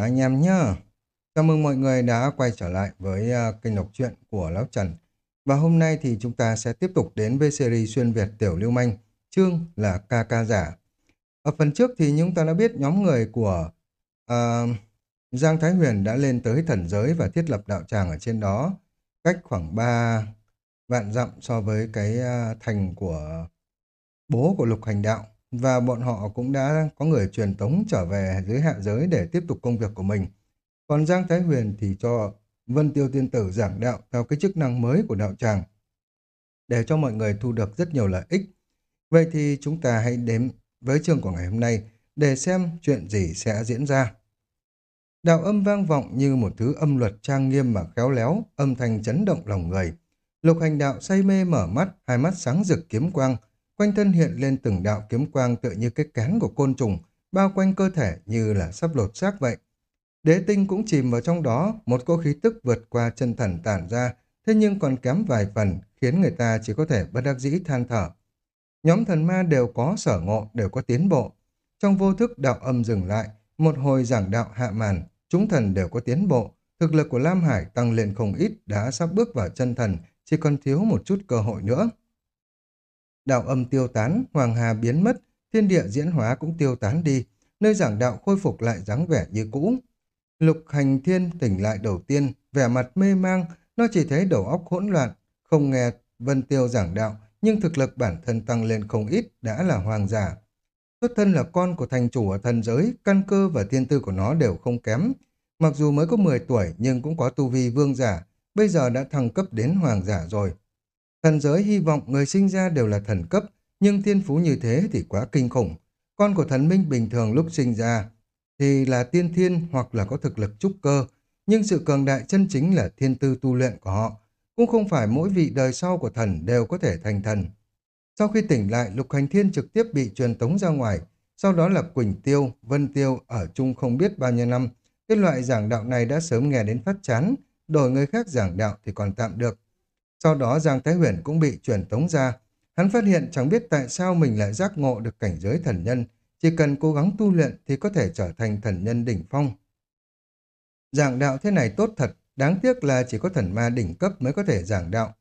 Các anh em nhá. Chào mừng mọi người đã quay trở lại với uh, kênh đọc truyện của Lão Trần. Và hôm nay thì chúng ta sẽ tiếp tục đến với series xuyên Việt Tiểu Lưu Manh, chương là ca ca giả. Ở phần trước thì chúng ta đã biết nhóm người của uh, Giang Thái Huyền đã lên tới thần giới và thiết lập đạo tràng ở trên đó, cách khoảng 3 vạn dặm so với cái uh, thành của bố của lục hành đạo và bọn họ cũng đã có người truyền tống trở về dưới hạ giới để tiếp tục công việc của mình. Còn Giang Thái Huyền thì cho Vân Tiêu Tiên Tử giảng đạo theo cái chức năng mới của đạo tràng để cho mọi người thu được rất nhiều lợi ích. Vậy thì chúng ta hãy đến với chương của ngày hôm nay để xem chuyện gì sẽ diễn ra. Đạo âm vang vọng như một thứ âm luật trang nghiêm mà khéo léo, âm thanh chấn động lòng người. Lục hành đạo say mê mở mắt, hai mắt sáng rực kiếm quang, Quanh thân hiện lên từng đạo kiếm quang tựa như cái cán của côn trùng, bao quanh cơ thể như là sắp lột xác vậy. Đế tinh cũng chìm vào trong đó, một cỗ khí tức vượt qua chân thần tản ra, thế nhưng còn kém vài phần, khiến người ta chỉ có thể bất đắc dĩ than thở. Nhóm thần ma đều có sở ngộ, đều có tiến bộ. Trong vô thức đạo âm dừng lại, một hồi giảng đạo hạ màn, chúng thần đều có tiến bộ. Thực lực của Lam Hải tăng lên không ít, đã sắp bước vào chân thần, chỉ còn thiếu một chút cơ hội nữa đạo âm tiêu tán, hoàng hà biến mất, thiên địa diễn hóa cũng tiêu tán đi, nơi giảng đạo khôi phục lại dáng vẻ như cũ. Lục hành thiên tỉnh lại đầu tiên, vẻ mặt mê mang, nó chỉ thấy đầu óc hỗn loạn, không nghe Vân Tiêu giảng đạo, nhưng thực lực bản thân tăng lên không ít, đã là hoàng giả. Xuất thân là con của thành chủ ở thần giới, căn cơ và thiên tư của nó đều không kém. Mặc dù mới có 10 tuổi nhưng cũng có tu vi vương giả, bây giờ đã thăng cấp đến hoàng giả rồi. Thần giới hy vọng người sinh ra đều là thần cấp, nhưng thiên phú như thế thì quá kinh khủng. Con của thần minh bình thường lúc sinh ra thì là tiên thiên hoặc là có thực lực trúc cơ, nhưng sự cường đại chân chính là thiên tư tu luyện của họ. Cũng không phải mỗi vị đời sau của thần đều có thể thành thần. Sau khi tỉnh lại, Lục Hành Thiên trực tiếp bị truyền tống ra ngoài, sau đó là Quỳnh Tiêu, Vân Tiêu ở chung không biết bao nhiêu năm. Cái loại giảng đạo này đã sớm nghe đến phát chán, đổi người khác giảng đạo thì còn tạm được. Sau đó Giang Thái Huyền cũng bị truyền tống ra. Hắn phát hiện chẳng biết tại sao mình lại giác ngộ được cảnh giới thần nhân. Chỉ cần cố gắng tu luyện thì có thể trở thành thần nhân đỉnh phong. Giảng đạo thế này tốt thật, đáng tiếc là chỉ có thần ma đỉnh cấp mới có thể giảng đạo.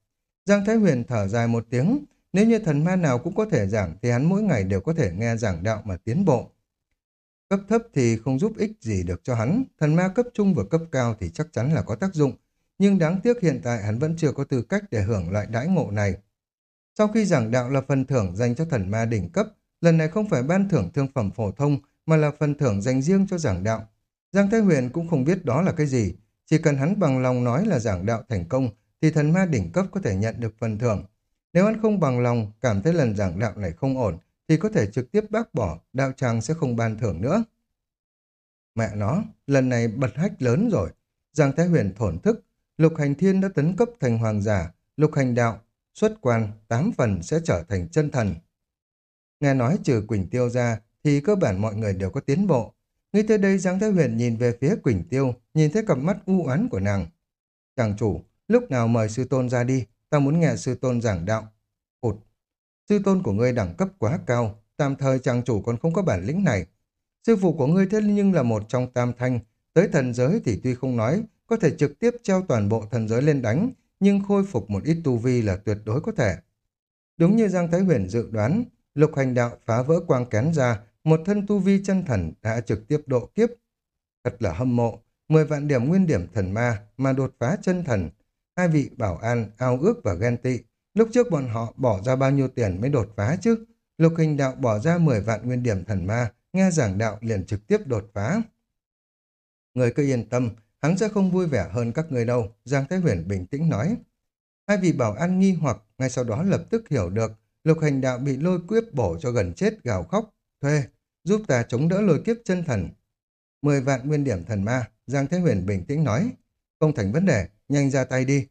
Giang Thái Huyền thở dài một tiếng, nếu như thần ma nào cũng có thể giảng thì hắn mỗi ngày đều có thể nghe giảng đạo mà tiến bộ. Cấp thấp thì không giúp ích gì được cho hắn, thần ma cấp trung và cấp cao thì chắc chắn là có tác dụng, nhưng đáng tiếc hiện tại hắn vẫn chưa có tư cách để hưởng loại đãi ngộ này. Sau khi giảng đạo là phần thưởng dành cho thần ma đỉnh cấp, lần này không phải ban thưởng thương phẩm phổ thông, mà là phần thưởng dành riêng cho giảng đạo. Giang Thái Huyền cũng không biết đó là cái gì, chỉ cần hắn bằng lòng nói là giảng đạo thành công, thì thần ma đỉnh cấp có thể nhận được phần thưởng. Nếu hắn không bằng lòng, cảm thấy lần giảng đạo này không ổn, thì có thể trực tiếp bác bỏ, đạo tràng sẽ không ban thưởng nữa. Mẹ nó, lần này bật hách lớn rồi. Giang Thái Huyền thổn thức, Lục Hành Thiên đã tấn cấp thành hoàng giả, Lục Hành Đạo, xuất quan, tám phần sẽ trở thành chân thần. Nghe nói trừ Quỳnh Tiêu ra, thì cơ bản mọi người đều có tiến bộ. Ngay tới đây Giang Thái Huyền nhìn về phía Quỳnh Tiêu, nhìn thấy cặp mắt u oán của nàng. Chàng chủ, lúc nào mời sư tôn ra đi, ta muốn nghe sư tôn giảng đạo. Ụt, sư tôn của ngươi đẳng cấp quá cao, tạm thời chàng chủ còn không có bản lĩnh này. Sư phụ của ngươi thế nhưng là một trong tam thanh, tới thần giới thì tuy không nói, có thể trực tiếp treo toàn bộ thần giới lên đánh, nhưng khôi phục một ít tu vi là tuyệt đối có thể. Đúng như Giang Thái Huyền dự đoán, lục hành đạo phá vỡ quang kén ra, một thân tu vi chân thần đã trực tiếp độ kiếp. Thật là hâm mộ, 10 vạn điểm nguyên điểm thần ma mà đột phá chân thần. Hai vị bảo an, ao ước và ghen tị. Lúc trước bọn họ bỏ ra bao nhiêu tiền mới đột phá chứ? Lục hình đạo bỏ ra 10 vạn nguyên điểm thần ma, nghe giảng đạo liền trực tiếp đột phá. Người cứ yên tâm, hắn sẽ không vui vẻ hơn các người đâu, Giang Thái Huyền bình tĩnh nói. Hai vị bảo an nghi hoặc, ngay sau đó lập tức hiểu được, lục hành đạo bị lôi kiếp bổ cho gần chết gào khóc, thuê, giúp ta chống đỡ lôi kiếp chân thần. Mười vạn nguyên điểm thần ma, Giang Thế Huyền bình tĩnh nói, không thành vấn đề, nhanh ra tay đi.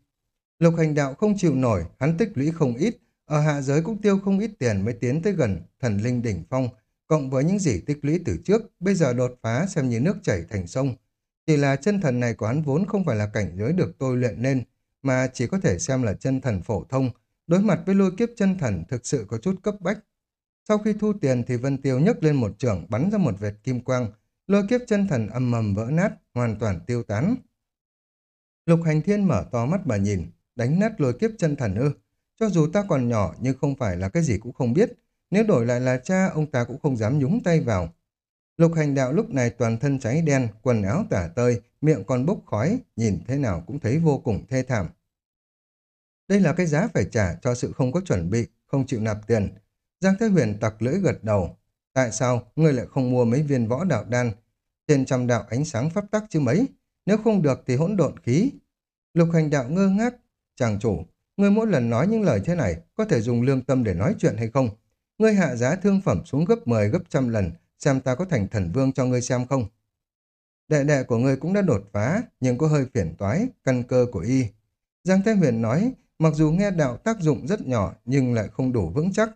Lục hành đạo không chịu nổi, hắn tích lũy không ít, ở hạ giới cũng tiêu không ít tiền mới tiến tới gần thần linh đỉnh phong, cộng với những gì tích lũy từ trước, bây giờ đột phá xem như nước chảy thành sông, chỉ là chân thần này của hắn vốn không phải là cảnh giới được tôi luyện nên, mà chỉ có thể xem là chân thần phổ thông. Đối mặt với lôi kiếp chân thần thực sự có chút cấp bách. Sau khi thu tiền thì Vân Tiêu nhấc lên một trường bắn ra một vệt kim quang. lôi kiếp chân thần âm mầm vỡ nát, hoàn toàn tiêu tán. Lục hành thiên mở to mắt mà nhìn, đánh nát lôi kiếp chân thần ư. Cho dù ta còn nhỏ nhưng không phải là cái gì cũng không biết. Nếu đổi lại là cha, ông ta cũng không dám nhúng tay vào. Lục hành đạo lúc này toàn thân cháy đen, quần áo tả tơi, miệng còn bốc khói, nhìn thế nào cũng thấy vô cùng thê thảm. Đây là cái giá phải trả cho sự không có chuẩn bị, không chịu nạp tiền. Giang Thế Huyền tặc lưỡi gật đầu. Tại sao ngươi lại không mua mấy viên võ đạo đan? Trên trăm đạo ánh sáng pháp tắc chứ mấy. Nếu không được thì hỗn độn khí. Lục hành đạo ngơ ngác. Chàng chủ, ngươi mỗi lần nói những lời thế này có thể dùng lương tâm để nói chuyện hay không? Ngươi hạ giá thương phẩm xuống gấp 10 gấp trăm lần, xem ta có thành thần vương cho ngươi xem không? Đệ đệ của ngươi cũng đã đột phá, nhưng có hơi phiền toái, căn cơ của y. Giang Thế Huyền nói, mặc dù nghe đạo tác dụng rất nhỏ nhưng lại không đủ vững chắc.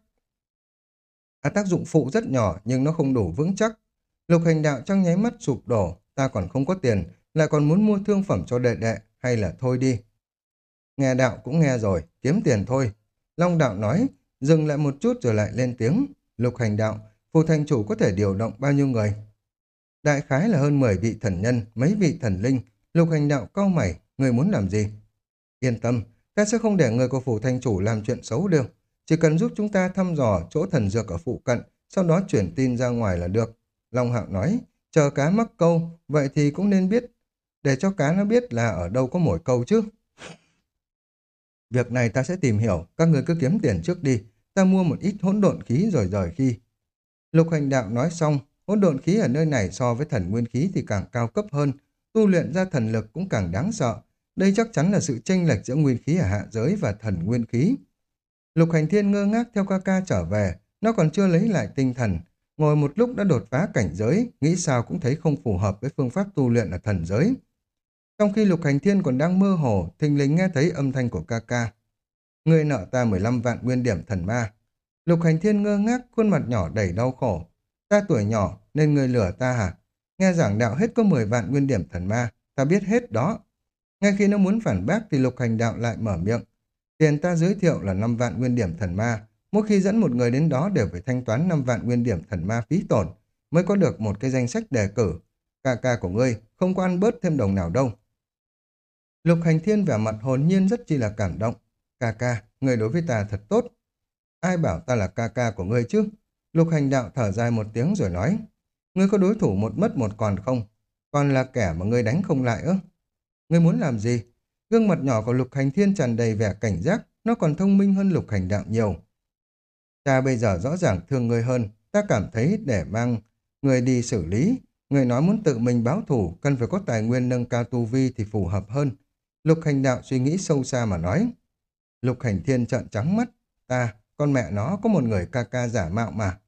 À, tác dụng phụ rất nhỏ nhưng nó không đủ vững chắc. Lục hành đạo trong nháy mắt sụp đổ, ta còn không có tiền, lại còn muốn mua thương phẩm cho đệ đệ, hay là thôi đi. Nghe đạo cũng nghe rồi, kiếm tiền thôi. Long đạo nói, dừng lại một chút rồi lại lên tiếng. Lục hành đạo, phù thành chủ có thể điều động bao nhiêu người? Đại khái là hơn 10 vị thần nhân, mấy vị thần linh. Lục hành đạo cao mày, người muốn làm gì? Yên tâm, ta sẽ không để người của phủ thành chủ làm chuyện xấu được. Chỉ cần giúp chúng ta thăm dò chỗ thần dược ở phụ cận, sau đó chuyển tin ra ngoài là được. Long Hạo nói, chờ cá mắc câu, vậy thì cũng nên biết, để cho cá nó biết là ở đâu có mỗi câu chứ. Việc này ta sẽ tìm hiểu, các người cứ kiếm tiền trước đi, ta mua một ít hỗn độn khí rồi rời khi. Lục hành đạo nói xong, hỗn độn khí ở nơi này so với thần nguyên khí thì càng cao cấp hơn, tu luyện ra thần lực cũng càng đáng sợ. Đây chắc chắn là sự chênh lệch giữa nguyên khí ở hạ giới và thần nguyên khí. Lục hành thiên ngơ ngác theo ca ca trở về, nó còn chưa lấy lại tinh thần. Ngồi một lúc đã đột phá cảnh giới, nghĩ sao cũng thấy không phù hợp với phương pháp tu luyện ở thần giới. Trong khi lục hành thiên còn đang mơ hồ, thình lình nghe thấy âm thanh của ca ca. Người nợ ta 15 vạn nguyên điểm thần ma. Lục hành thiên ngơ ngác, khuôn mặt nhỏ đầy đau khổ. Ta tuổi nhỏ nên người lừa ta hả? Nghe giảng đạo hết có 10 vạn nguyên điểm thần ma, ta biết hết đó. Ngay khi nó muốn phản bác thì lục hành đạo lại mở miệng. Tiền ta giới thiệu là 5 vạn nguyên điểm thần ma. Mỗi khi dẫn một người đến đó đều phải thanh toán 5 vạn nguyên điểm thần ma phí tổn mới có được một cái danh sách đề cử. Cà ca của ngươi không có ăn bớt thêm đồng nào đâu. Lục hành thiên vẻ mặt hồn nhiên rất chi là cảm động. Cà ca, người đối với ta thật tốt. Ai bảo ta là ca ca của ngươi chứ? Lục hành đạo thở dài một tiếng rồi nói. Ngươi có đối thủ một mất một còn không? Còn là kẻ mà ngươi đánh không lại ư? Ngươi muốn làm gì? Gương mặt nhỏ của lục hành thiên tràn đầy vẻ cảnh giác, nó còn thông minh hơn lục hành đạo nhiều. Ta bây giờ rõ ràng thương ngươi hơn, ta cảm thấy để mang người đi xử lý. Người nói muốn tự mình báo thủ, cần phải có tài nguyên nâng cao tu vi thì phù hợp hơn. Lục hành đạo suy nghĩ sâu xa mà nói. Lục hành thiên trợn trắng mắt. Ta, con mẹ nó có một người ca ca giả mạo mà.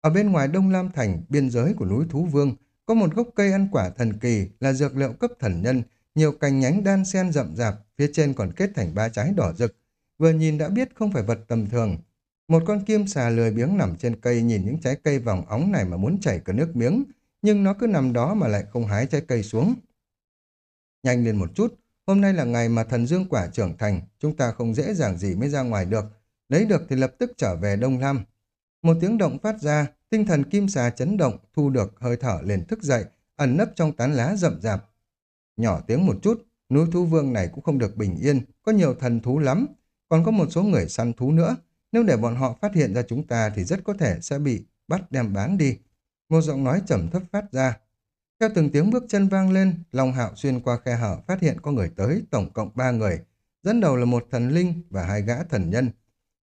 Ở bên ngoài Đông Lam Thành, biên giới của núi Thú Vương, có một gốc cây ăn quả thần kỳ là dược liệu cấp thần nhân, nhiều cành nhánh đan xen rậm rạp, phía trên còn kết thành ba trái đỏ rực. Vừa nhìn đã biết không phải vật tầm thường. Một con kim xà lười biếng nằm trên cây nhìn những trái cây vòng óng này mà muốn chảy cả nước miếng, nhưng nó cứ nằm đó mà lại không hái trái cây xuống. Nhanh lên một chút, hôm nay là ngày mà thần dương quả trưởng thành, chúng ta không dễ dàng gì mới ra ngoài được. Lấy được thì lập tức trở về Đông Lam. Một tiếng động phát ra, tinh thần kim xà chấn động, thu được hơi thở liền thức dậy, ẩn nấp trong tán lá rậm rạp, Nhỏ tiếng một chút, núi thú vương này cũng không được bình yên, có nhiều thần thú lắm, còn có một số người săn thú nữa. Nếu để bọn họ phát hiện ra chúng ta thì rất có thể sẽ bị bắt đem bán đi. Một giọng nói trầm thấp phát ra. Theo từng tiếng bước chân vang lên, Long Hạo xuyên qua khe hở phát hiện có người tới, tổng cộng ba người. Dẫn đầu là một thần linh và hai gã thần nhân.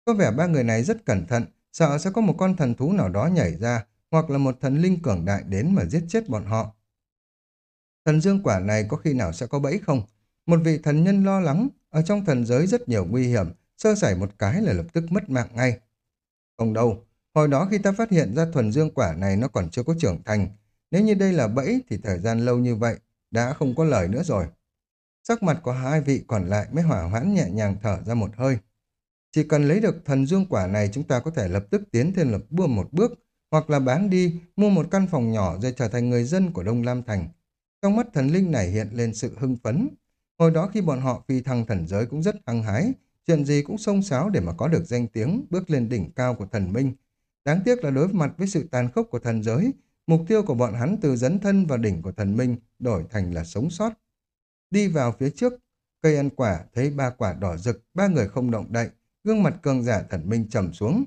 Có vẻ ba người này rất cẩn thận, sợ sẽ có một con thần thú nào đó nhảy ra, hoặc là một thần linh cường đại đến mà giết chết bọn họ. Thần dương quả này có khi nào sẽ có bẫy không? Một vị thần nhân lo lắng, ở trong thần giới rất nhiều nguy hiểm, sơ sẩy một cái là lập tức mất mạng ngay. Không đâu, hồi đó khi ta phát hiện ra thuần dương quả này nó còn chưa có trưởng thành. Nếu như đây là bẫy thì thời gian lâu như vậy, đã không có lời nữa rồi. Sắc mặt của hai vị còn lại mới hỏa hoãn nhẹ nhàng thở ra một hơi. Chỉ cần lấy được thần dương quả này chúng ta có thể lập tức tiến thêm lập bước một bước, hoặc là bán đi, mua một căn phòng nhỏ rồi trở thành người dân của Đông Lam Thành. Trong mắt thần linh này hiện lên sự hưng phấn. Hồi đó khi bọn họ phi thăng thần giới cũng rất hăng hái, chuyện gì cũng xông xáo để mà có được danh tiếng, bước lên đỉnh cao của thần minh. Đáng tiếc là đối mặt với sự tàn khốc của thần giới, Mục tiêu của bọn hắn từ dấn thân vào đỉnh của thần minh đổi thành là sống sót. Đi vào phía trước, cây ăn quả thấy ba quả đỏ rực, ba người không động đậy, gương mặt cường giả thần minh trầm xuống.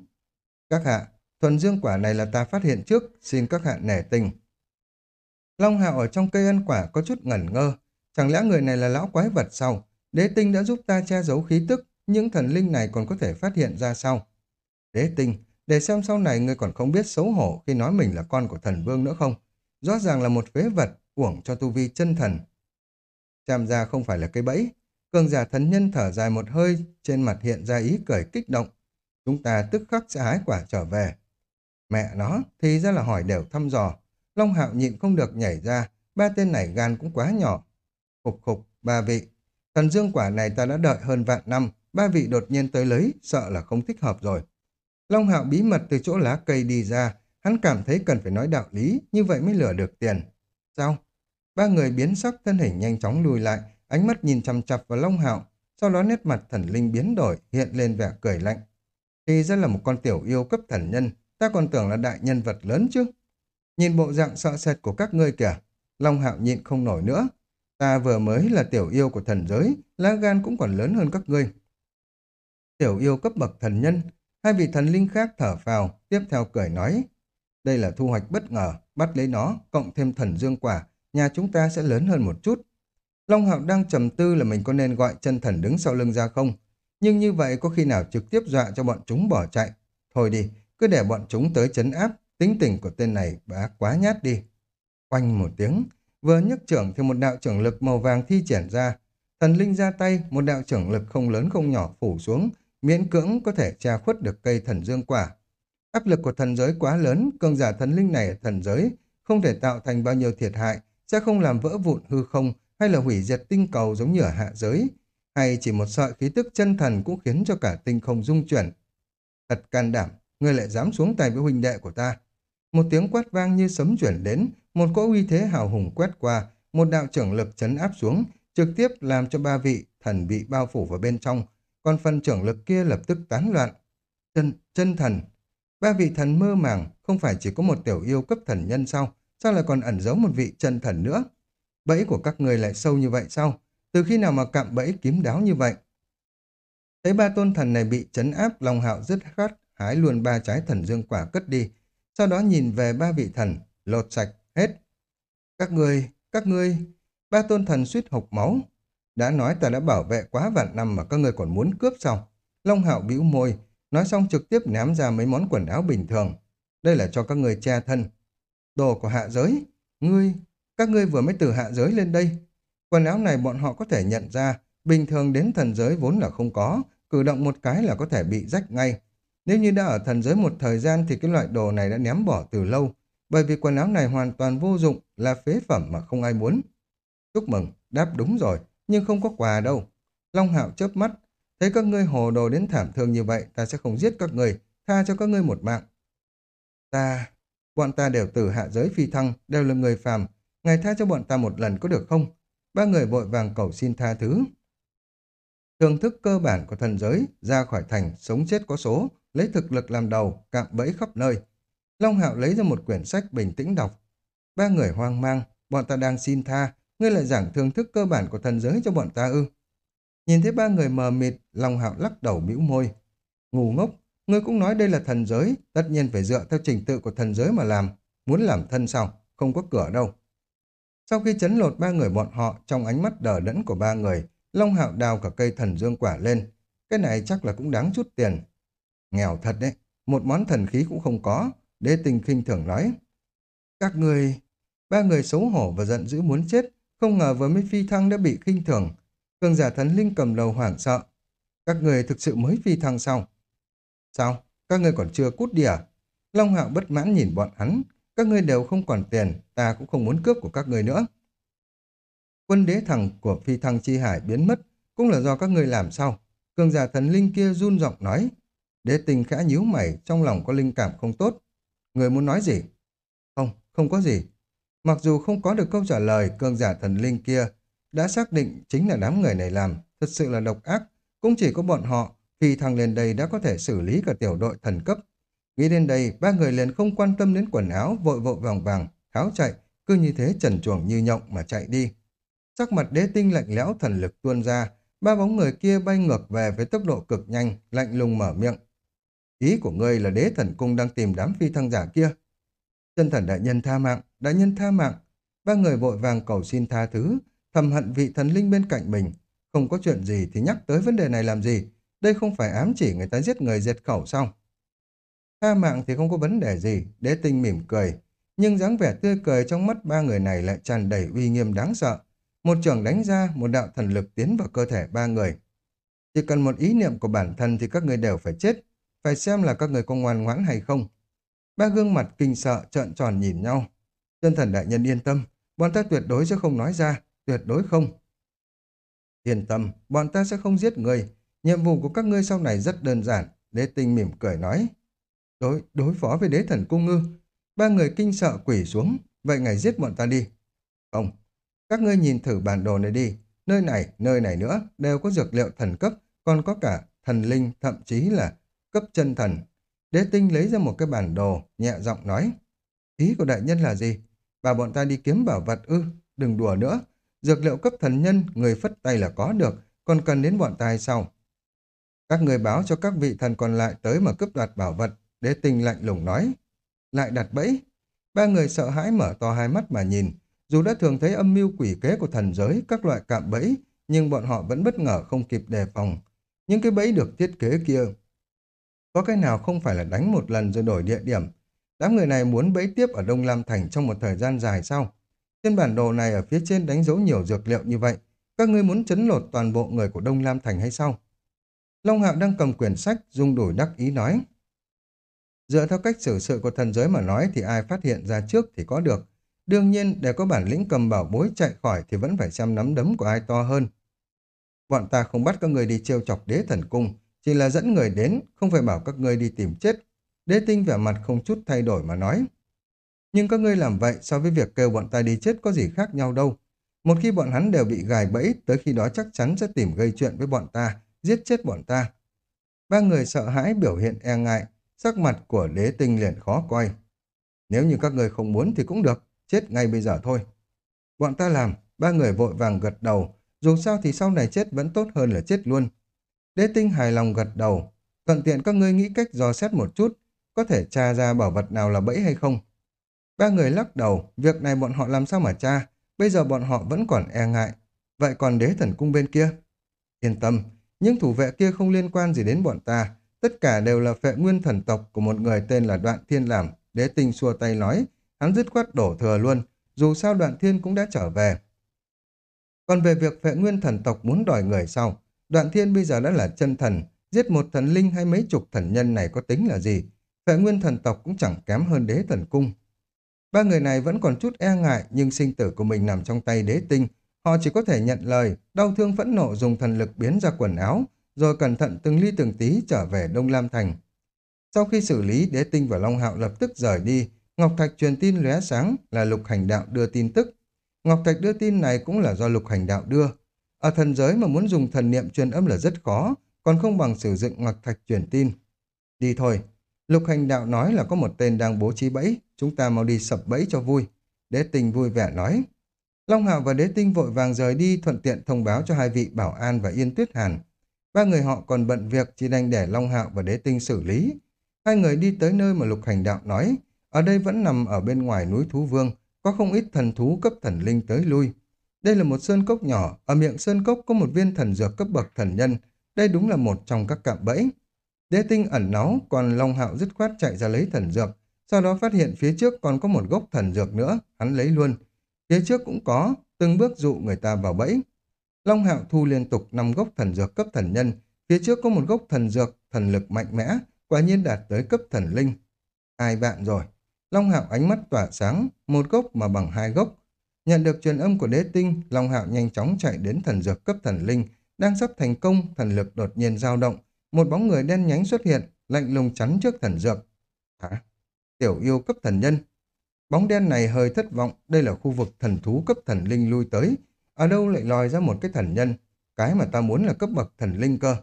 Các hạ, thuần dương quả này là ta phát hiện trước, xin các hạ nể tình. Long Hạo ở trong cây ăn quả có chút ngẩn ngơ, chẳng lẽ người này là lão quái vật sao? Đế tinh đã giúp ta che giấu khí tức, những thần linh này còn có thể phát hiện ra sao? Đế tinh, để xem sau này ngươi còn không biết xấu hổ khi nói mình là con của thần vương nữa không? Rõ ràng là một phế vật, uổng cho tu vi chân thần. Chàm ra không phải là cây bẫy. Cường giả thần nhân thở dài một hơi, trên mặt hiện ra ý cười kích động. Chúng ta tức khắc sẽ hái quả trở về. Mẹ nó, thì ra là hỏi đều thăm dò. Long hạo nhịn không được nhảy ra, ba tên này gan cũng quá nhỏ. Khục khục, ba vị. Thần dương quả này ta đã đợi hơn vạn năm, ba vị đột nhiên tới lấy, sợ là không thích hợp rồi. Long hạo bí mật từ chỗ lá cây đi ra, hắn cảm thấy cần phải nói đạo lý, như vậy mới lừa được tiền. Sao? Ba người biến sắc thân hình nhanh chóng lùi lại, ánh mắt nhìn chằm chặp vào Long hạo, sau đó nét mặt thần linh biến đổi, hiện lên vẻ cười lạnh. Thì ra là một con tiểu yêu cấp thần nhân, ta còn tưởng là đại nhân vật lớn chứ. Nhìn bộ dạng sợ sệt của các ngươi kìa, Long hạo nhịn không nổi nữa. Ta vừa mới là tiểu yêu của thần giới, lá gan cũng còn lớn hơn các ngươi. Tiểu yêu cấp bậc thần nhân, Hai vị thần linh khác thở phào, tiếp theo cười nói. Đây là thu hoạch bất ngờ, bắt lấy nó, cộng thêm thần dương quả, nhà chúng ta sẽ lớn hơn một chút. Long Hạo đang trầm tư là mình có nên gọi chân thần đứng sau lưng ra không? Nhưng như vậy có khi nào trực tiếp dọa cho bọn chúng bỏ chạy? Thôi đi, cứ để bọn chúng tới chấn áp, tính tình của tên này bá quá nhát đi. Quanh một tiếng, vừa nhấc trưởng thì một đạo trưởng lực màu vàng thi triển ra. Thần linh ra tay, một đạo trưởng lực không lớn không nhỏ phủ xuống, miễn cưỡng có thể tra khuất được cây thần dương quả. Áp lực của thần giới quá lớn, cường giả thần linh này ở thần giới không thể tạo thành bao nhiêu thiệt hại, sẽ không làm vỡ vụn hư không hay là hủy diệt tinh cầu giống như ở hạ giới, hay chỉ một sợi khí tức chân thần cũng khiến cho cả tinh không rung chuyển. Thật can đảm, ngươi lại dám xuống tay với huynh đệ của ta. Một tiếng quát vang như sấm chuyển đến, một cỗ uy thế hào hùng quét qua, một đạo trưởng lực chấn áp xuống, trực tiếp làm cho ba vị thần bị bao phủ vào bên trong, còn phần trưởng lực kia lập tức tán loạn. Chân, chân thần. Ba vị thần mơ màng, không phải chỉ có một tiểu yêu cấp thần nhân sao? Sao lại còn ẩn giấu một vị chân thần nữa? Bẫy của các người lại sâu như vậy sao? Từ khi nào mà cạm bẫy kiếm đáo như vậy? Thấy ba tôn thần này bị chấn áp, Long Hạo rất khát, hái luôn ba trái thần dương quả cất đi. Sau đó nhìn về ba vị thần, lột sạch, hết. Các người, các ngươi, ba tôn thần suýt hộc máu, đã nói ta đã bảo vệ quá vạn năm mà các người còn muốn cướp sao? Long Hạo bĩu môi, nói xong trực tiếp ném ra mấy món quần áo bình thường. Đây là cho các người che thân. Đồ của hạ giới. Ngươi, các ngươi vừa mới từ hạ giới lên đây. Quần áo này bọn họ có thể nhận ra, bình thường đến thần giới vốn là không có, cử động một cái là có thể bị rách ngay. Nếu như đã ở thần giới một thời gian thì cái loại đồ này đã ném bỏ từ lâu, bởi vì quần áo này hoàn toàn vô dụng, là phế phẩm mà không ai muốn. Chúc mừng, đáp đúng rồi, nhưng không có quà đâu. Long Hạo chớp mắt, thấy các ngươi hồ đồ đến thảm thương như vậy, ta sẽ không giết các ngươi, tha cho các ngươi một mạng. Ta, bọn ta đều từ hạ giới phi thăng, đều là người phàm, ngài tha cho bọn ta một lần có được không? Ba người vội vàng cầu xin tha thứ. Thưởng thức cơ bản của thần giới, ra khỏi thành, sống chết có số, lấy thực lực làm đầu, cạm bẫy khắp nơi. Long Hạo lấy ra một quyển sách bình tĩnh đọc. Ba người hoang mang, bọn ta đang xin tha, ngươi lại giảng thương thức cơ bản của thần giới cho bọn ta ư. Nhìn thấy ba người mờ mịt, Long Hạo lắc đầu bĩu môi. Ngu ngốc, ngươi cũng nói đây là thần giới, tất nhiên phải dựa theo trình tự của thần giới mà làm. Muốn làm thân sao? Không có cửa đâu. Sau khi chấn lột ba người bọn họ, trong ánh mắt đờ đẫn của ba người, Long Hạo đào cả cây thần dương quả lên. Cái này chắc là cũng đáng chút tiền. Nghèo thật đấy, một món thần khí cũng không có. Đế tình khinh thường nói. Các người... Ba người xấu hổ và giận dữ muốn chết, không ngờ vừa mới phi thăng đã bị khinh thường. Cường giả thần linh cầm đầu hoảng sợ. Các người thực sự mới phi thăng sao? Sao? Các người còn chưa cút đi à? Long hạo bất mãn nhìn bọn hắn. Các ngươi đều không còn tiền, ta cũng không muốn cướp của các người nữa. Quân đế thằng của phi thăng chi hải biến mất, cũng là do các người làm sao? Cường giả thần linh kia run giọng nói. Đế tình khẽ nhíu mày, trong lòng có linh cảm không tốt. Người muốn nói gì? Không, không có gì. Mặc dù không có được câu trả lời, cường giả thần linh kia đã xác định chính là đám người này làm, thật sự là độc ác. Cũng chỉ có bọn họ, phi thăng lên đây đã có thể xử lý cả tiểu đội thần cấp. Nghĩ đến đây, ba người liền không quan tâm đến quần áo, vội vội vàng vàng, tháo chạy, cứ như thế trần chuồng như nhộng mà chạy đi. Sắc mặt đế tinh lạnh lẽo thần lực tuôn ra, ba bóng người kia bay ngược về với tốc độ cực nhanh, lạnh lùng mở miệng. Ý của ngươi là đế thần cung đang tìm đám phi thăng giả kia. Chân thần đại nhân tha mạng, đại nhân tha mạng. Ba người vội vàng cầu xin tha thứ, thầm hận vị thần linh bên cạnh mình. Không có chuyện gì thì nhắc tới vấn đề này làm gì. Đây không phải ám chỉ người ta giết người diệt khẩu sao? Tha mạng thì không có vấn đề gì, đế tinh mỉm cười. Nhưng dáng vẻ tươi cười trong mắt ba người này lại tràn đầy uy nghiêm đáng sợ. Một trường đánh ra, một đạo thần lực tiến vào cơ thể ba người. Chỉ cần một ý niệm của bản thân thì các người đều phải chết. Phải xem là các người có ngoan ngoãn hay không. Ba gương mặt kinh sợ trợn tròn nhìn nhau. Chân thần đại nhân yên tâm, bọn ta tuyệt đối sẽ không nói ra, tuyệt đối không. Yên tâm, bọn ta sẽ không giết người. Nhiệm vụ của các ngươi sau này rất đơn giản. Đế tinh mỉm cười nói. Đối, đối phó với đế thần cung ngư. Ba người kinh sợ quỷ xuống. Vậy ngài giết bọn ta đi. Không, các ngươi nhìn thử bản đồ này đi. Nơi này, nơi này nữa, đều có dược liệu thần cấp, còn có cả thần linh, thậm chí là cấp chân thần. Đế tinh lấy ra một cái bản đồ, nhẹ giọng nói. Ý của đại nhân là gì? Bảo bọn ta đi kiếm bảo vật ư, đừng đùa nữa. Dược liệu cấp thần nhân, người phất tay là có được, còn cần đến bọn ta hay sao? Các người báo cho các vị thần còn lại tới mà cướp đoạt bảo vật, đế tinh lạnh lùng nói. Lại đặt bẫy. Ba người sợ hãi mở to hai mắt mà nhìn. Dù đã thường thấy âm mưu quỷ kế của thần giới, các loại cạm bẫy, nhưng bọn họ vẫn bất ngờ không kịp đề phòng. Những cái bẫy được thiết kế kia có cái nào không phải là đánh một lần rồi đổi địa điểm? Đám người này muốn bẫy tiếp ở Đông Lam Thành trong một thời gian dài sau Trên bản đồ này ở phía trên đánh dấu nhiều dược liệu như vậy. Các ngươi muốn chấn lột toàn bộ người của Đông Lam Thành hay sao? Long Hạo đang cầm quyển sách, dung đổi đắc ý nói. Dựa theo cách xử sự của thần giới mà nói thì ai phát hiện ra trước thì có được. Đương nhiên, để có bản lĩnh cầm bảo bối chạy khỏi thì vẫn phải xem nắm đấm của ai to hơn. Bọn ta không bắt các người đi trêu chọc đế thần cung, chỉ là dẫn người đến, không phải bảo các ngươi đi tìm chết. Đế tinh vẻ mặt không chút thay đổi mà nói. Nhưng các ngươi làm vậy so với việc kêu bọn ta đi chết có gì khác nhau đâu. Một khi bọn hắn đều bị gài bẫy, tới khi đó chắc chắn sẽ tìm gây chuyện với bọn ta, giết chết bọn ta. Ba người sợ hãi biểu hiện e ngại, sắc mặt của đế tinh liền khó coi. Nếu như các người không muốn thì cũng được, chết ngay bây giờ thôi. Bọn ta làm, ba người vội vàng gật đầu, dù sao thì sau này chết vẫn tốt hơn là chết luôn. Đế tinh hài lòng gật đầu. Thuận tiện các ngươi nghĩ cách dò xét một chút, có thể tra ra bảo vật nào là bẫy hay không. Ba người lắc đầu, việc này bọn họ làm sao mà tra, bây giờ bọn họ vẫn còn e ngại. Vậy còn đế thần cung bên kia? Yên tâm, những thủ vệ kia không liên quan gì đến bọn ta, tất cả đều là phệ nguyên thần tộc của một người tên là Đoạn Thiên làm. Đế tinh xua tay nói, hắn dứt khoát đổ thừa luôn, dù sao Đoạn Thiên cũng đã trở về. Còn về việc phệ nguyên thần tộc muốn đòi người sau, Đoạn thiên bây giờ đã là chân thần, giết một thần linh hay mấy chục thần nhân này có tính là gì? Phệ nguyên thần tộc cũng chẳng kém hơn đế thần cung. Ba người này vẫn còn chút e ngại nhưng sinh tử của mình nằm trong tay đế tinh. Họ chỉ có thể nhận lời, đau thương phẫn nộ dùng thần lực biến ra quần áo, rồi cẩn thận từng ly từng tí trở về Đông Lam Thành. Sau khi xử lý, đế tinh và Long Hạo lập tức rời đi. Ngọc Thạch truyền tin lóe sáng là lục hành đạo đưa tin tức. Ngọc Thạch đưa tin này cũng là do lục hành đạo đưa, ở thần giới mà muốn dùng thần niệm truyền âm là rất khó, còn không bằng sử dụng ngọc thạch truyền tin. Đi thôi. Lục hành đạo nói là có một tên đang bố trí bẫy, chúng ta mau đi sập bẫy cho vui. Đế tinh vui vẻ nói. Long Hạo và Đế tinh vội vàng rời đi thuận tiện thông báo cho hai vị Bảo An và Yên Tuyết Hàn. Ba người họ còn bận việc chỉ đành để Long Hạo và Đế tinh xử lý. Hai người đi tới nơi mà Lục Hành Đạo nói, ở đây vẫn nằm ở bên ngoài núi Thú Vương, có không ít thần thú cấp thần linh tới lui. Đây là một sơn cốc nhỏ, ở miệng sơn cốc có một viên thần dược cấp bậc thần nhân. Đây đúng là một trong các cạm bẫy. Đế tinh ẩn náu, còn Long Hạo dứt khoát chạy ra lấy thần dược. Sau đó phát hiện phía trước còn có một gốc thần dược nữa, hắn lấy luôn. Phía trước cũng có, từng bước dụ người ta vào bẫy. Long Hạo thu liên tục 5 gốc thần dược cấp thần nhân. Phía trước có một gốc thần dược, thần lực mạnh mẽ, quả nhiên đạt tới cấp thần linh. Hai bạn rồi. Long Hạo ánh mắt tỏa sáng, một gốc mà bằng hai gốc, Nhận được truyền âm của đế tinh, Long Hạo nhanh chóng chạy đến thần dược cấp thần linh, đang sắp thành công, thần lực đột nhiên dao động, một bóng người đen nhánh xuất hiện, lạnh lùng chắn trước thần dược. Hả? Tiểu yêu cấp thần nhân. Bóng đen này hơi thất vọng, đây là khu vực thần thú cấp thần linh lui tới, ở đâu lại lòi ra một cái thần nhân, cái mà ta muốn là cấp bậc thần linh cơ.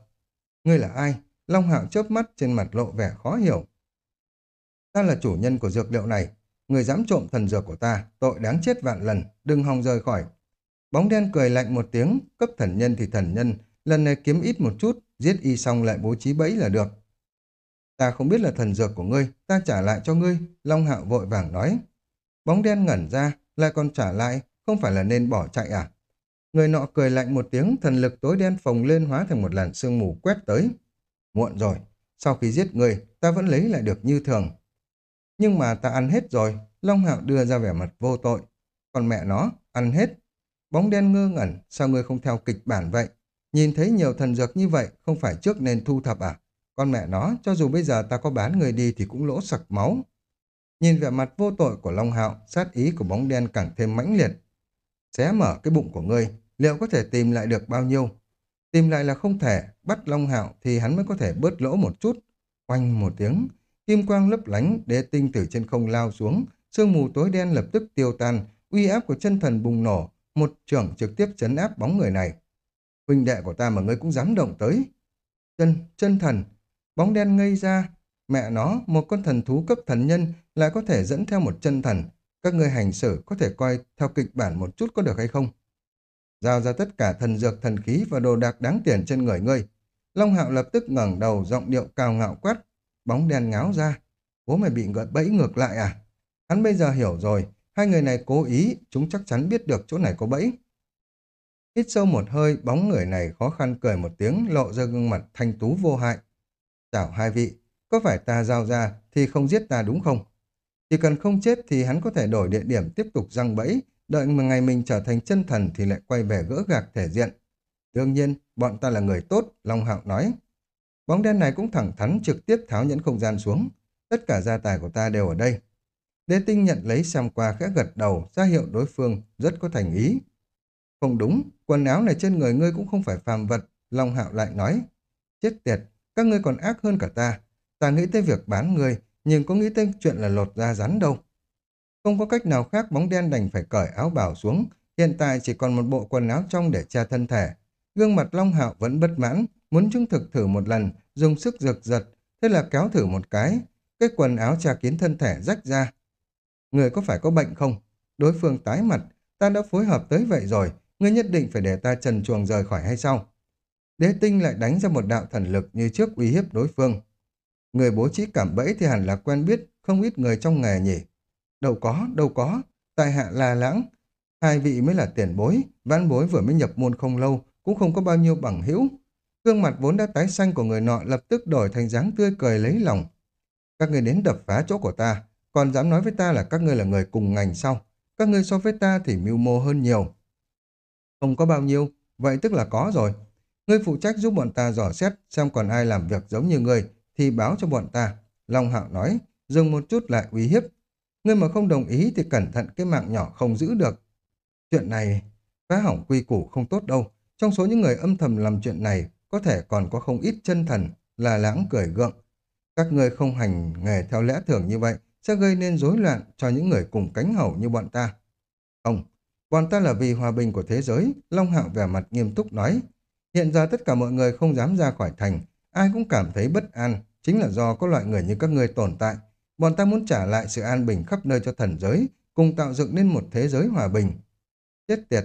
Ngươi là ai? Long Hạo chớp mắt trên mặt lộ vẻ khó hiểu. ta là chủ nhân của dược liệu này. Người dám trộm thần dược của ta, tội đáng chết vạn lần, đừng hòng rời khỏi. Bóng đen cười lạnh một tiếng, cấp thần nhân thì thần nhân, lần này kiếm ít một chút, giết y xong lại bố trí bẫy là được. Ta không biết là thần dược của ngươi, ta trả lại cho ngươi, Long Hạo vội vàng nói. Bóng đen ngẩn ra, lại còn trả lại, không phải là nên bỏ chạy à? Người nọ cười lạnh một tiếng, thần lực tối đen phồng lên hóa thành một làn sương mù quét tới. Muộn rồi, sau khi giết người, ta vẫn lấy lại được như thường. Nhưng mà ta ăn hết rồi, Long Hạo đưa ra vẻ mặt vô tội. Còn mẹ nó, ăn hết. Bóng đen ngơ ngẩn, sao ngươi không theo kịch bản vậy? Nhìn thấy nhiều thần dược như vậy, không phải trước nên thu thập à? Con mẹ nó, cho dù bây giờ ta có bán người đi thì cũng lỗ sặc máu. Nhìn vẻ mặt vô tội của Long Hạo, sát ý của bóng đen càng thêm mãnh liệt. Xé mở cái bụng của ngươi, liệu có thể tìm lại được bao nhiêu? Tìm lại là không thể, bắt Long Hạo thì hắn mới có thể bớt lỗ một chút. Quanh một tiếng, kim quang lấp lánh, đế tinh từ trên không lao xuống, sương mù tối đen lập tức tiêu tan, uy áp của chân thần bùng nổ, một trưởng trực tiếp chấn áp bóng người này. Huynh đệ của ta mà ngươi cũng dám động tới. Chân, chân thần, bóng đen ngây ra, mẹ nó, một con thần thú cấp thần nhân lại có thể dẫn theo một chân thần. Các ngươi hành xử có thể coi theo kịch bản một chút có được hay không? Giao ra tất cả thần dược thần khí và đồ đạc đáng tiền trên người ngươi. Long Hạo lập tức ngẩng đầu giọng điệu cao ngạo quát. Bóng đen ngáo ra. Bố mày bị gợi bẫy ngược lại à? Hắn bây giờ hiểu rồi. Hai người này cố ý, chúng chắc chắn biết được chỗ này có bẫy. Hít sâu một hơi, bóng người này khó khăn cười một tiếng, lộ ra gương mặt thanh tú vô hại. Chào hai vị, có phải ta giao ra thì không giết ta đúng không? Chỉ cần không chết thì hắn có thể đổi địa điểm tiếp tục răng bẫy, đợi mà ngày mình trở thành chân thần thì lại quay về gỡ gạc thể diện. Đương nhiên, bọn ta là người tốt, Long Hạo nói. Bóng đen này cũng thẳng thắn trực tiếp tháo nhẫn không gian xuống. Tất cả gia tài của ta đều ở đây. Đế tinh nhận lấy xem qua khẽ gật đầu, ra hiệu đối phương rất có thành ý. Không đúng, quần áo này trên người ngươi cũng không phải phàm vật, Long Hạo lại nói. Chết tiệt, các ngươi còn ác hơn cả ta. Ta nghĩ tới việc bán ngươi, nhưng có nghĩ tới chuyện là lột da rắn đâu. Không có cách nào khác bóng đen đành phải cởi áo bảo xuống, hiện tại chỉ còn một bộ quần áo trong để che thân thể. Gương mặt Long Hạo vẫn bất mãn, muốn chứng thực thử một lần, dùng sức giật giật, thế là kéo thử một cái. Cái quần áo che kín thân thể rách ra. Người có phải có bệnh không? Đối phương tái mặt, ta đã phối hợp tới vậy rồi, ngươi nhất định phải để ta trần chuồng rời khỏi hay sao? Đế tinh lại đánh ra một đạo thần lực như trước uy hiếp đối phương. Người bố trí cảm bẫy thì hẳn là quen biết không ít người trong nghề nhỉ. Đâu có, đâu có, tại hạ là lãng. Hai vị mới là tiền bối, văn bối vừa mới nhập môn không lâu, cũng không có bao nhiêu bằng hữu. Gương mặt vốn đã tái xanh của người nọ lập tức đổi thành dáng tươi cười lấy lòng. Các người đến đập phá chỗ của ta, còn dám nói với ta là các ngươi là người cùng ngành sau. Các ngươi so với ta thì mưu mô hơn nhiều. Không có bao nhiêu, vậy tức là có rồi. Ngươi phụ trách giúp bọn ta dò xét xem còn ai làm việc giống như ngươi thì báo cho bọn ta. Long Hạo nói, dừng một chút lại uy hiếp. Ngươi mà không đồng ý thì cẩn thận cái mạng nhỏ không giữ được. Chuyện này phá hỏng quy củ không tốt đâu. Trong số những người âm thầm làm chuyện này có thể còn có không ít chân thần là lãng cười gượng. Các ngươi không hành nghề theo lẽ thường như vậy sẽ gây nên rối loạn cho những người cùng cánh hầu như bọn ta. Không, bọn ta là vì hòa bình của thế giới, Long Hạo vẻ mặt nghiêm túc nói. Hiện giờ tất cả mọi người không dám ra khỏi thành, ai cũng cảm thấy bất an, chính là do có loại người như các ngươi tồn tại. Bọn ta muốn trả lại sự an bình khắp nơi cho thần giới, cùng tạo dựng nên một thế giới hòa bình. Chết tiệt,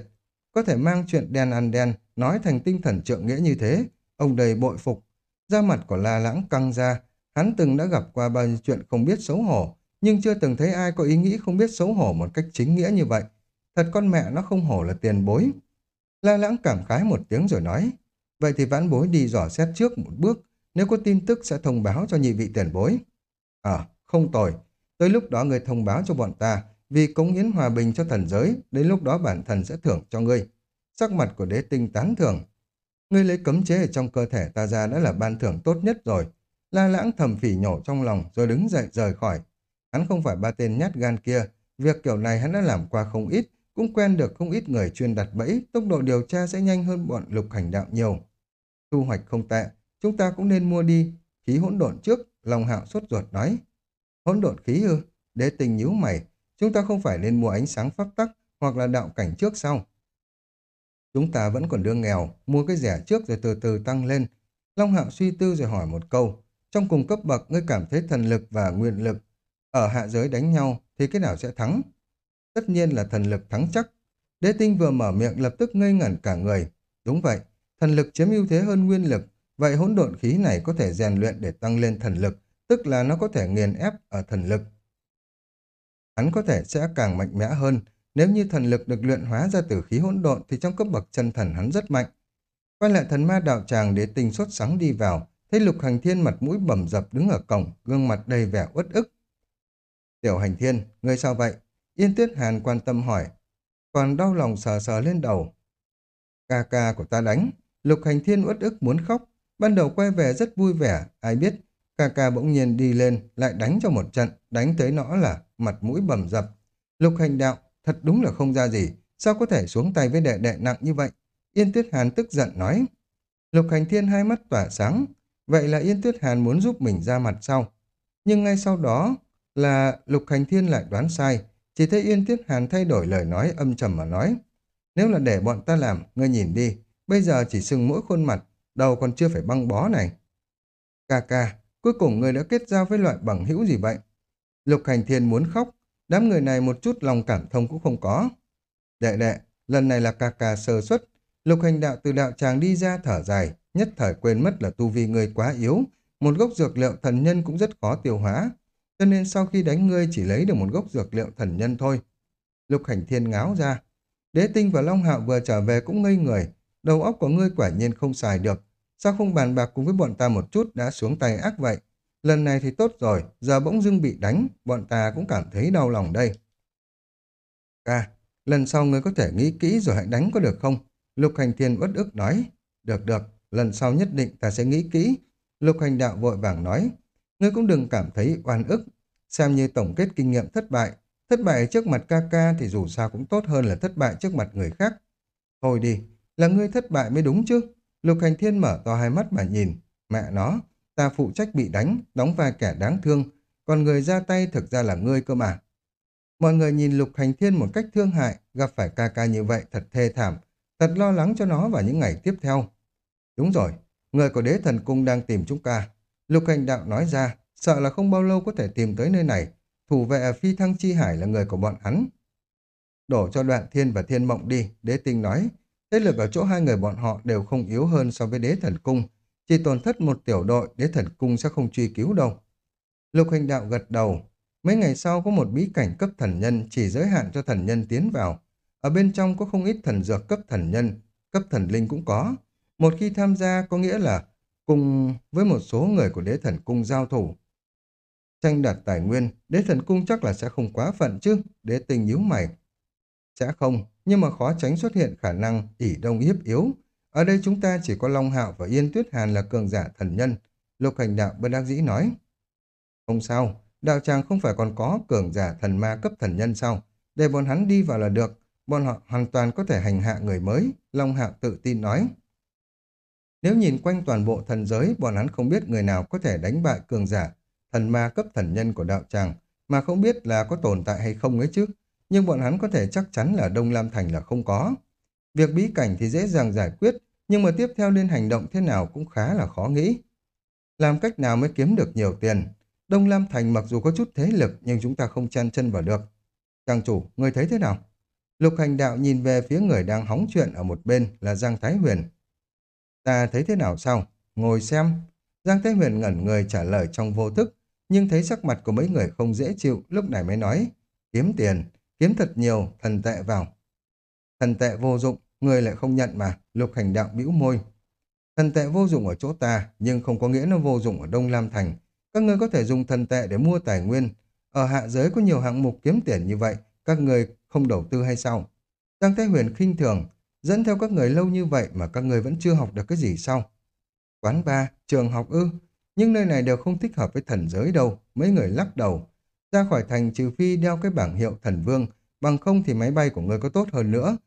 có thể mang chuyện đen ăn đen, nói thành tinh thần trượng nghĩa như thế, ông đầy bội phục. Da mặt của La Lãng căng ra, hắn từng đã gặp qua bao nhiêu chuyện không biết xấu hổ, nhưng chưa từng thấy ai có ý nghĩ không biết xấu hổ một cách chính nghĩa như vậy. Thật con mẹ nó không hổ là tiền bối. La lãng cảm khái một tiếng rồi nói, vậy thì vãn bối đi dò xét trước một bước, nếu có tin tức sẽ thông báo cho nhị vị tiền bối. À, không tồi, tới lúc đó người thông báo cho bọn ta, vì cống hiến hòa bình cho thần giới, đến lúc đó bản thần sẽ thưởng cho ngươi. Sắc mặt của đế tinh tán thưởng. Ngươi lấy cấm chế ở trong cơ thể ta ra đã là ban thưởng tốt nhất rồi. La lãng thầm phỉ nhổ trong lòng rồi đứng dậy rời khỏi. Hắn không phải ba tên nhát gan kia, việc kiểu này hắn đã làm qua không ít, cũng quen được không ít người chuyên đặt bẫy, tốc độ điều tra sẽ nhanh hơn bọn lục hành đạo nhiều. Thu hoạch không tệ, chúng ta cũng nên mua đi, khí hỗn độn trước, lòng hạo suốt ruột nói. Hỗn độn khí ư, đế tình nhíu mày, chúng ta không phải nên mua ánh sáng pháp tắc hoặc là đạo cảnh trước sau. Chúng ta vẫn còn đương nghèo, mua cái rẻ trước rồi từ từ tăng lên. Long Hạo suy tư rồi hỏi một câu, trong cùng cấp bậc ngươi cảm thấy thần lực và nguyện lực Ở hạ giới đánh nhau thì cái nào sẽ thắng? Tất nhiên là thần lực thắng chắc. Đế tinh vừa mở miệng lập tức ngây ngẩn cả người. Đúng vậy, thần lực chiếm ưu thế hơn nguyên lực. Vậy hỗn độn khí này có thể rèn luyện để tăng lên thần lực, tức là nó có thể nghiền ép ở thần lực. Hắn có thể sẽ càng mạnh mẽ hơn. Nếu như thần lực được luyện hóa ra từ khí hỗn độn thì trong cấp bậc chân thần hắn rất mạnh. Quay lại thần ma đạo tràng để tình sốt sáng đi vào, thấy lục hành thiên mặt mũi bầm dập đứng ở cổng, gương mặt đầy vẻ uất ức. Tiểu hành thiên, ngươi sao vậy? Yên Tuyết Hàn quan tâm hỏi, còn đau lòng sờ sờ lên đầu. Ca ca của ta đánh, lục hành thiên uất ức muốn khóc, ban đầu quay về rất vui vẻ, ai biết, ca ca bỗng nhiên đi lên, lại đánh cho một trận, đánh tới nó là mặt mũi bầm dập. Lục hành đạo, thật đúng là không ra gì, sao có thể xuống tay với đệ đệ nặng như vậy? Yên Tuyết Hàn tức giận nói. Lục hành thiên hai mắt tỏa sáng, vậy là Yên Tuyết Hàn muốn giúp mình ra mặt sau. Nhưng ngay sau đó là Lục hành thiên lại đoán sai, chỉ thấy Yên Tuyết Hàn thay đổi lời nói âm trầm mà nói. Nếu là để bọn ta làm, ngươi nhìn đi, bây giờ chỉ sưng mỗi khuôn mặt, đầu còn chưa phải băng bó này. Ca ca, cuối cùng người đã kết giao với loại bằng hữu gì vậy? Lục hành thiên muốn khóc, đám người này một chút lòng cảm thông cũng không có. Đệ đệ, lần này là ca ca sơ xuất. Lục hành đạo từ đạo tràng đi ra thở dài, nhất thời quên mất là tu vi người quá yếu, một gốc dược liệu thần nhân cũng rất khó tiêu hóa, cho nên sau khi đánh ngươi chỉ lấy được một gốc dược liệu thần nhân thôi. Lục hành thiên ngáo ra. Đế tinh và Long Hạo vừa trở về cũng ngây người, đầu óc của ngươi quả nhiên không xài được. Sao không bàn bạc cùng với bọn ta một chút đã xuống tay ác vậy? Lần này thì tốt rồi, giờ bỗng dưng bị đánh, bọn ta cũng cảm thấy đau lòng đây. Ca, lần sau ngươi có thể nghĩ kỹ rồi hãy đánh có được không? Lục hành thiên uất ức nói. Được được, lần sau nhất định ta sẽ nghĩ kỹ. Lục hành đạo vội vàng nói. Ngươi cũng đừng cảm thấy oan ức, xem như tổng kết kinh nghiệm thất bại. Thất bại trước mặt ca ca thì dù sao cũng tốt hơn là thất bại trước mặt người khác. Thôi đi, là ngươi thất bại mới đúng chứ. Lục hành thiên mở to hai mắt mà nhìn. Mẹ nó, ta phụ trách bị đánh, đóng vai kẻ đáng thương, còn người ra tay thực ra là ngươi cơ mà. Mọi người nhìn lục hành thiên một cách thương hại, gặp phải ca ca như vậy thật thê thảm, thật lo lắng cho nó vào những ngày tiếp theo. Đúng rồi, người của đế thần cung đang tìm chúng ta, Lục hành đạo nói ra, sợ là không bao lâu có thể tìm tới nơi này. Thủ vệ phi thăng chi hải là người của bọn hắn. Đổ cho đoạn thiên và thiên mộng đi, đế tinh nói. Thế lực ở chỗ hai người bọn họ đều không yếu hơn so với đế thần cung. Chỉ tổn thất một tiểu đội, đế thần cung sẽ không truy cứu đâu. Lục hành đạo gật đầu. Mấy ngày sau có một bí cảnh cấp thần nhân chỉ giới hạn cho thần nhân tiến vào. Ở bên trong có không ít thần dược cấp thần nhân, cấp thần linh cũng có. Một khi tham gia có nghĩa là cùng với một số người của đế thần cung giao thủ. Tranh đoạt tài nguyên, đế thần cung chắc là sẽ không quá phận chứ, đế tình nhíu mày. Sẽ không, nhưng mà khó tránh xuất hiện khả năng ỉ đông hiếp yếu. Ở đây chúng ta chỉ có Long Hạo và Yên Tuyết Hàn là cường giả thần nhân. Lục hành đạo bên đắc dĩ nói. Không sao, đạo tràng không phải còn có cường giả thần ma cấp thần nhân sao? Để bọn hắn đi vào là được, bọn họ hoàn toàn có thể hành hạ người mới. Long Hạo tự tin nói. Nếu nhìn quanh toàn bộ thần giới, bọn hắn không biết người nào có thể đánh bại cường giả, thần ma cấp thần nhân của đạo tràng, mà không biết là có tồn tại hay không ấy chứ. Nhưng bọn hắn có thể chắc chắn là Đông Lam Thành là không có. Việc bí cảnh thì dễ dàng giải quyết, nhưng mà tiếp theo nên hành động thế nào cũng khá là khó nghĩ. Làm cách nào mới kiếm được nhiều tiền? Đông Lam Thành mặc dù có chút thế lực nhưng chúng ta không chen chân vào được. Trang chủ, người thấy thế nào? Lục hành đạo nhìn về phía người đang hóng chuyện ở một bên là Giang Thái Huyền. Ta thấy thế nào sao? Ngồi xem. Giang Thái Huyền ngẩn người trả lời trong vô thức, nhưng thấy sắc mặt của mấy người không dễ chịu, lúc này mới nói, kiếm tiền, kiếm thật nhiều, thần tệ vào. Thần tệ vô dụng, người lại không nhận mà, lục hành đạo bĩu môi. Thần tệ vô dụng ở chỗ ta, nhưng không có nghĩa nó vô dụng ở Đông Lam Thành. Các người có thể dùng thần tệ để mua tài nguyên. Ở hạ giới có nhiều hạng mục kiếm tiền như vậy, các người không đầu tư hay sao? Giang thái Huyền khinh thường, Dẫn theo các người lâu như vậy mà các người vẫn chưa học được cái gì sao? Quán bar, trường học ư? Nhưng nơi này đều không thích hợp với thần giới đâu. Mấy người lắc đầu. Ra khỏi thành trừ phi đeo cái bảng hiệu thần vương, bằng không thì máy bay của người có tốt hơn nữa.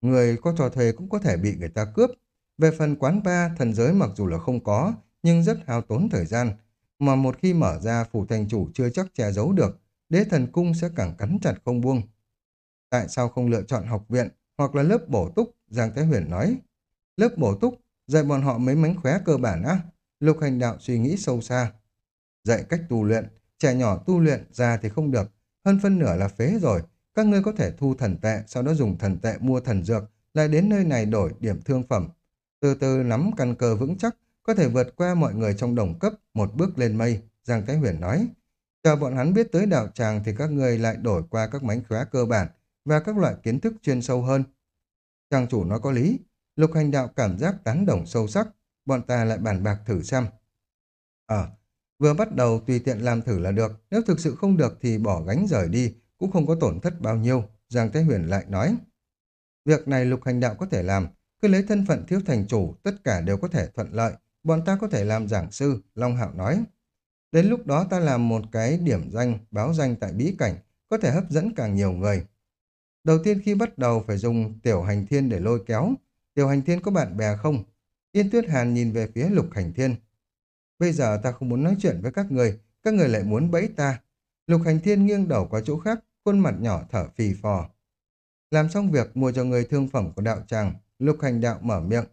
Người có trò thuê cũng có thể bị người ta cướp. Về phần quán bar, thần giới mặc dù là không có, nhưng rất hao tốn thời gian. Mà một khi mở ra, phủ thành chủ chưa chắc che giấu được, đế thần cung sẽ càng cắn chặt không buông. Tại sao không lựa chọn học viện hoặc là lớp bổ túc Giang Thái Huyền nói. Lớp bổ túc, dạy bọn họ mấy mánh khóe cơ bản á. Lục hành đạo suy nghĩ sâu xa. Dạy cách tu luyện, trẻ nhỏ tu luyện, già thì không được, hơn phân nửa là phế rồi. Các ngươi có thể thu thần tệ, sau đó dùng thần tệ mua thần dược, lại đến nơi này đổi điểm thương phẩm. Từ từ nắm căn cơ vững chắc, có thể vượt qua mọi người trong đồng cấp, một bước lên mây, Giang Thái Huyền nói. Chờ bọn hắn biết tới đạo tràng thì các người lại đổi qua các mánh khóa cơ bản và các loại kiến thức chuyên sâu hơn. Trang chủ nói có lý, lục hành đạo cảm giác tán đồng sâu sắc, bọn ta lại bàn bạc thử xem. Ờ, vừa bắt đầu tùy tiện làm thử là được, nếu thực sự không được thì bỏ gánh rời đi, cũng không có tổn thất bao nhiêu, Giang Thế Huyền lại nói. Việc này lục hành đạo có thể làm, cứ lấy thân phận thiếu thành chủ, tất cả đều có thể thuận lợi, bọn ta có thể làm giảng sư, Long Hạo nói. Đến lúc đó ta làm một cái điểm danh, báo danh tại bí cảnh, có thể hấp dẫn càng nhiều người. Đầu tiên khi bắt đầu phải dùng tiểu hành thiên để lôi kéo. Tiểu hành thiên có bạn bè không? Yên Tuyết Hàn nhìn về phía lục hành thiên. Bây giờ ta không muốn nói chuyện với các người, các người lại muốn bẫy ta. Lục hành thiên nghiêng đầu qua chỗ khác, khuôn mặt nhỏ thở phì phò. Làm xong việc mua cho người thương phẩm của đạo tràng, lục hành đạo mở miệng.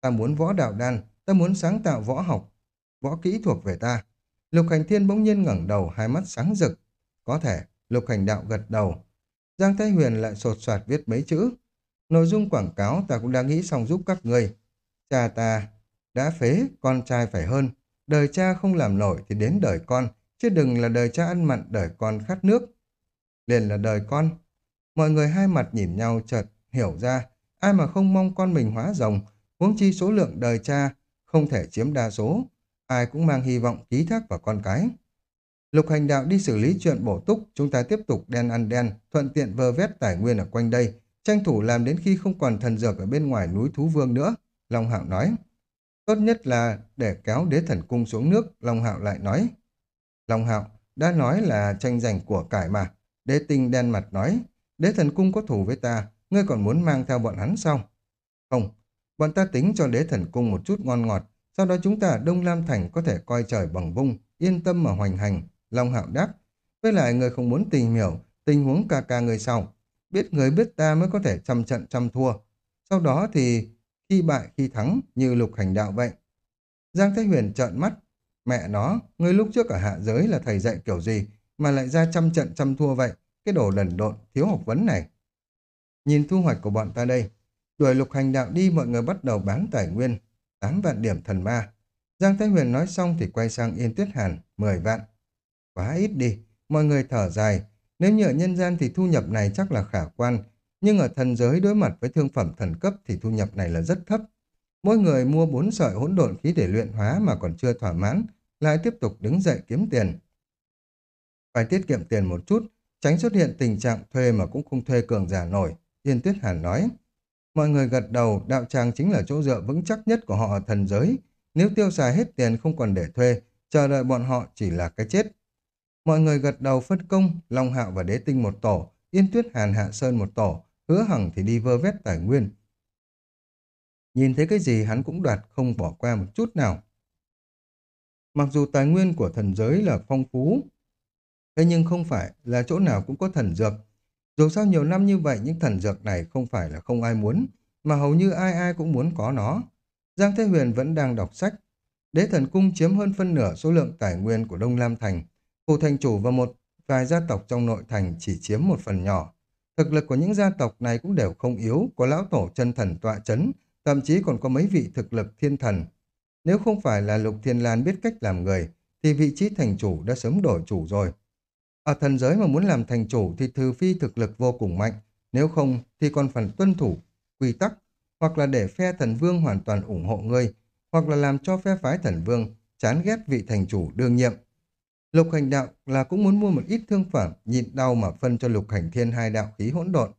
Ta muốn võ đạo đan, ta muốn sáng tạo võ học, võ kỹ thuộc về ta. Lục hành thiên bỗng nhiên ngẩng đầu, hai mắt sáng rực. Có thể, lục hành đạo gật đầu. Giang Thái Huyền lại sột soạt viết mấy chữ. Nội dung quảng cáo ta cũng đã nghĩ xong giúp các người. Cha ta đã phế, con trai phải hơn. Đời cha không làm nổi thì đến đời con, chứ đừng là đời cha ăn mặn, đời con khát nước. Liền là đời con. Mọi người hai mặt nhìn nhau chợt hiểu ra, ai mà không mong con mình hóa rồng, huống chi số lượng đời cha không thể chiếm đa số, ai cũng mang hy vọng ký thác vào con cái. Lục hành đạo đi xử lý chuyện bổ túc, chúng ta tiếp tục đen ăn đen, thuận tiện vơ vét tài nguyên ở quanh đây, tranh thủ làm đến khi không còn thần dược ở bên ngoài núi Thú Vương nữa, Long Hạo nói. Tốt nhất là để kéo đế thần cung xuống nước, Long Hạo lại nói. Long Hạo, đã nói là tranh giành của cải mà. Đế tinh đen mặt nói, đế thần cung có thủ với ta, ngươi còn muốn mang theo bọn hắn sao? Không, bọn ta tính cho đế thần cung một chút ngon ngọt, sau đó chúng ta ở Đông Lam Thành có thể coi trời bằng vung, yên tâm mà hoành hành, Long Hạo đáp. Với lại người không muốn tìm hiểu tình huống ca ca người sau. Biết người biết ta mới có thể trăm trận trăm thua. Sau đó thì khi bại khi thắng như lục hành đạo vậy. Giang Thái Huyền trợn mắt. Mẹ nó, người lúc trước ở hạ giới là thầy dạy kiểu gì mà lại ra trăm trận trăm thua vậy. Cái đồ lần độn, thiếu học vấn này. Nhìn thu hoạch của bọn ta đây. Đuổi lục hành đạo đi mọi người bắt đầu bán tài nguyên. 8 vạn điểm thần ma. Giang Thái Huyền nói xong thì quay sang Yên Tuyết Hàn, 10 vạn. Quá ít đi, mọi người thở dài. Nếu như ở nhân gian thì thu nhập này chắc là khả quan, nhưng ở thần giới đối mặt với thương phẩm thần cấp thì thu nhập này là rất thấp. Mỗi người mua bốn sợi hỗn độn khí để luyện hóa mà còn chưa thỏa mãn, lại tiếp tục đứng dậy kiếm tiền. Phải tiết kiệm tiền một chút, tránh xuất hiện tình trạng thuê mà cũng không thuê cường giả nổi, Yên Tuyết Hàn nói. Mọi người gật đầu, đạo tràng chính là chỗ dựa vững chắc nhất của họ ở thần giới. Nếu tiêu xài hết tiền không còn để thuê, chờ đợi bọn họ chỉ là cái chết. Mọi người gật đầu phân công, Long Hạo và Đế Tinh một tổ, Yên Tuyết Hàn Hạ Sơn một tổ, hứa hằng thì đi vơ vét tài nguyên. Nhìn thấy cái gì hắn cũng đoạt không bỏ qua một chút nào. Mặc dù tài nguyên của thần giới là phong phú, thế nhưng không phải là chỗ nào cũng có thần dược. Dù sao nhiều năm như vậy những thần dược này không phải là không ai muốn, mà hầu như ai ai cũng muốn có nó. Giang Thế Huyền vẫn đang đọc sách. Đế thần cung chiếm hơn phân nửa số lượng tài nguyên của Đông Lam Thành. Phủ thành chủ và một vài gia tộc trong nội thành chỉ chiếm một phần nhỏ. Thực lực của những gia tộc này cũng đều không yếu, có lão tổ chân thần tọa chấn, thậm chí còn có mấy vị thực lực thiên thần. Nếu không phải là Lục Thiên Lan biết cách làm người, thì vị trí thành chủ đã sớm đổi chủ rồi. Ở thần giới mà muốn làm thành chủ thì trừ phi thực lực vô cùng mạnh, nếu không thì còn phần tuân thủ quy tắc, hoặc là để phe thần vương hoàn toàn ủng hộ ngươi, hoặc là làm cho phe phái thần vương chán ghét vị thành chủ đương nhiệm. Lục hành đạo là cũng muốn mua một ít thương phẩm, nhịn đau mà phân cho lục hành thiên hai đạo khí hỗn độn.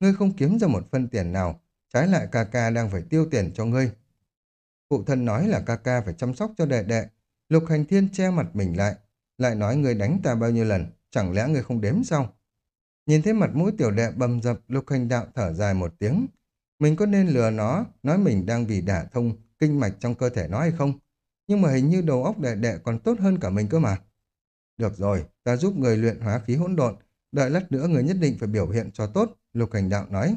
Ngươi không kiếm ra một phân tiền nào, trái lại ca ca đang phải tiêu tiền cho ngươi. Phụ thân nói là ca ca phải chăm sóc cho đệ đệ, lục hành thiên che mặt mình lại, lại nói ngươi đánh ta bao nhiêu lần, chẳng lẽ ngươi không đếm sao? Nhìn thấy mặt mũi tiểu đệ bầm dập, lục hành đạo thở dài một tiếng. Mình có nên lừa nó, nói mình đang vì đả thông kinh mạch trong cơ thể nó hay không? Nhưng mà hình như đầu óc đệ đệ còn tốt hơn cả mình cơ mà. Được rồi, ta giúp người luyện hóa khí hỗn độn, đợi lát nữa người nhất định phải biểu hiện cho tốt, lục hành đạo nói.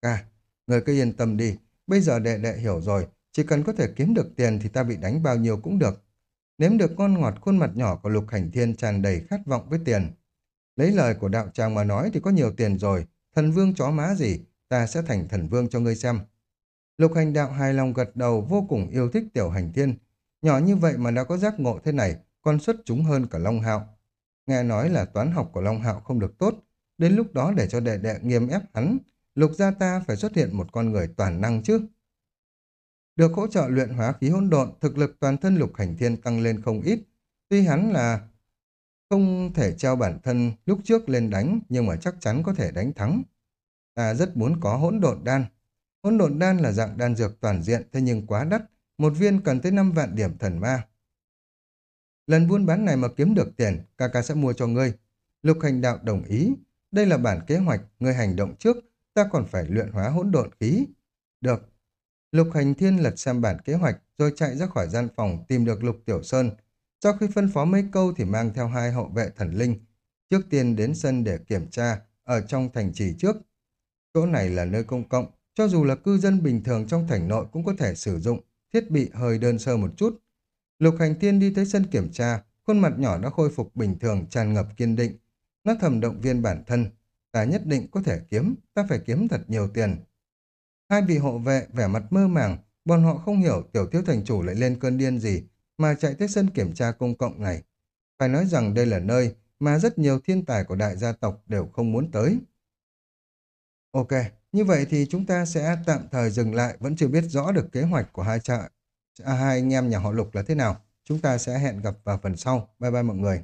à người cứ yên tâm đi, bây giờ đệ đệ hiểu rồi, chỉ cần có thể kiếm được tiền thì ta bị đánh bao nhiêu cũng được. Nếm được con ngọt khuôn mặt nhỏ của Lục Hành Thiên tràn đầy khát vọng với tiền. Lấy lời của đạo tràng mà nói thì có nhiều tiền rồi, thần vương chó má gì, ta sẽ thành thần vương cho ngươi xem. Lục hành đạo hài lòng gật đầu vô cùng yêu thích tiểu hành thiên. Nhỏ như vậy mà đã có giác ngộ thế này, còn xuất chúng hơn cả Long Hạo. Nghe nói là toán học của Long Hạo không được tốt, đến lúc đó để cho đệ đệ nghiêm ép hắn, lục gia ta phải xuất hiện một con người toàn năng chứ. Được hỗ trợ luyện hóa khí hỗn độn, thực lực toàn thân lục hành thiên tăng lên không ít. Tuy hắn là không thể treo bản thân lúc trước lên đánh, nhưng mà chắc chắn có thể đánh thắng. Ta rất muốn có hỗn độn đan. Hỗn độn đan là dạng đan dược toàn diện, thế nhưng quá đắt. Một viên cần tới 5 vạn điểm thần ma. Lần buôn bán này mà kiếm được tiền, ca ca sẽ mua cho ngươi. Lục hành đạo đồng ý. Đây là bản kế hoạch, ngươi hành động trước, ta còn phải luyện hóa hỗn độn khí. Được. Lục hành thiên lật xem bản kế hoạch, rồi chạy ra khỏi gian phòng tìm được Lục Tiểu Sơn. Sau khi phân phó mấy câu thì mang theo hai hậu vệ thần linh. Trước tiên đến sân để kiểm tra, ở trong thành trì trước. Chỗ này là nơi công cộng, cho dù là cư dân bình thường trong thành nội cũng có thể sử dụng, thiết bị hơi đơn sơ một chút. Lục hành Thiên đi tới sân kiểm tra, khuôn mặt nhỏ đã khôi phục bình thường, tràn ngập kiên định. Nó thầm động viên bản thân, ta nhất định có thể kiếm, ta phải kiếm thật nhiều tiền. Hai vị hộ vệ vẻ mặt mơ màng, bọn họ không hiểu tiểu thiếu thành chủ lại lên cơn điên gì mà chạy tới sân kiểm tra công cộng này. Phải nói rằng đây là nơi mà rất nhiều thiên tài của đại gia tộc đều không muốn tới. Ok, như vậy thì chúng ta sẽ tạm thời dừng lại, vẫn chưa biết rõ được kế hoạch của hai trại à, hai anh em nhà họ Lục là thế nào. Chúng ta sẽ hẹn gặp vào phần sau. Bye bye mọi người.